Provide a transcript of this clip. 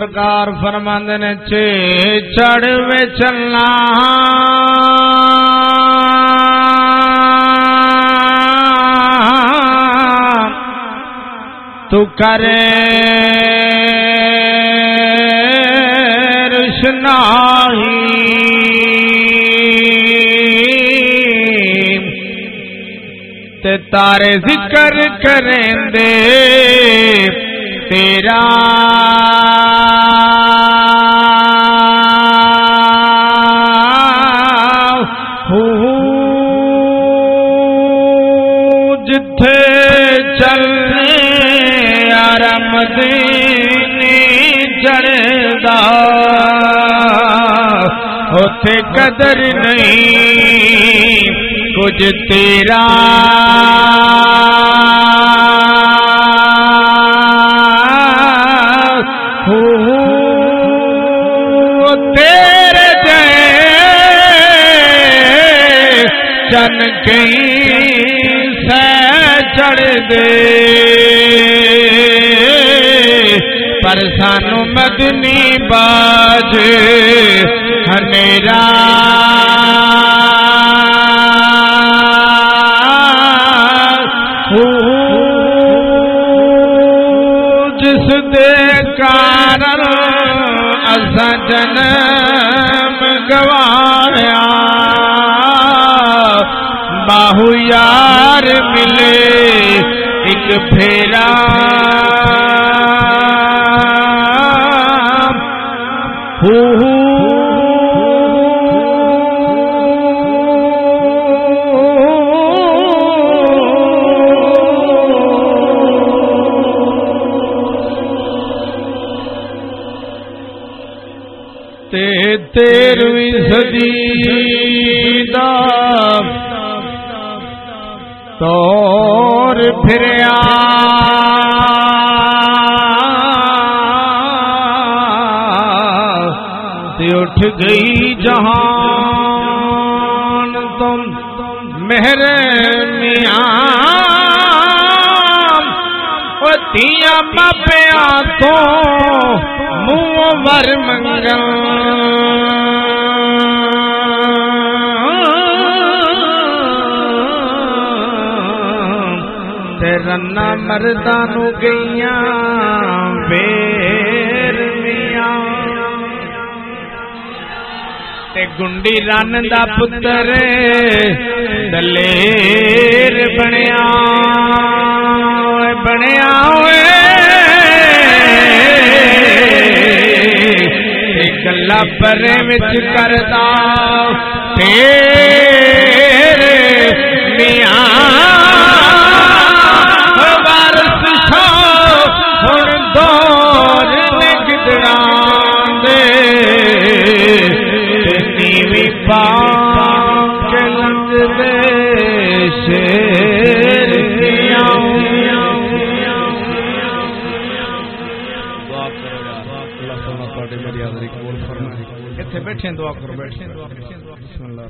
سرکار فرمند نے، چے چڑھ وے چلنا۔ تو کرے۔ رشناہی تے تارے ذکر کریں دے۔ تیرا آرم چڑھدا اتے قدر نہیں کچھ تیرا تیرے جے چن کہیں سہ چڑھ دے۔ پر سانو مدنی باج میرا جس دے کارن اسا جنم گوایا، باہو یار ملے، ایک پھیرا تیرویں صدی دا طور پھریا تے اٹھ گئی جہان تم مہر میاں تیاں پاپیا تو منہ ور منگل رنا مردان گئی بیر تے گنڈی رن دا پتر دلیر بنیا بنیا گلا پرے وچ کردا پھر نیوی پا کے لنگ دے شیر بیٹھے دعا کرو بیٹھے اللہ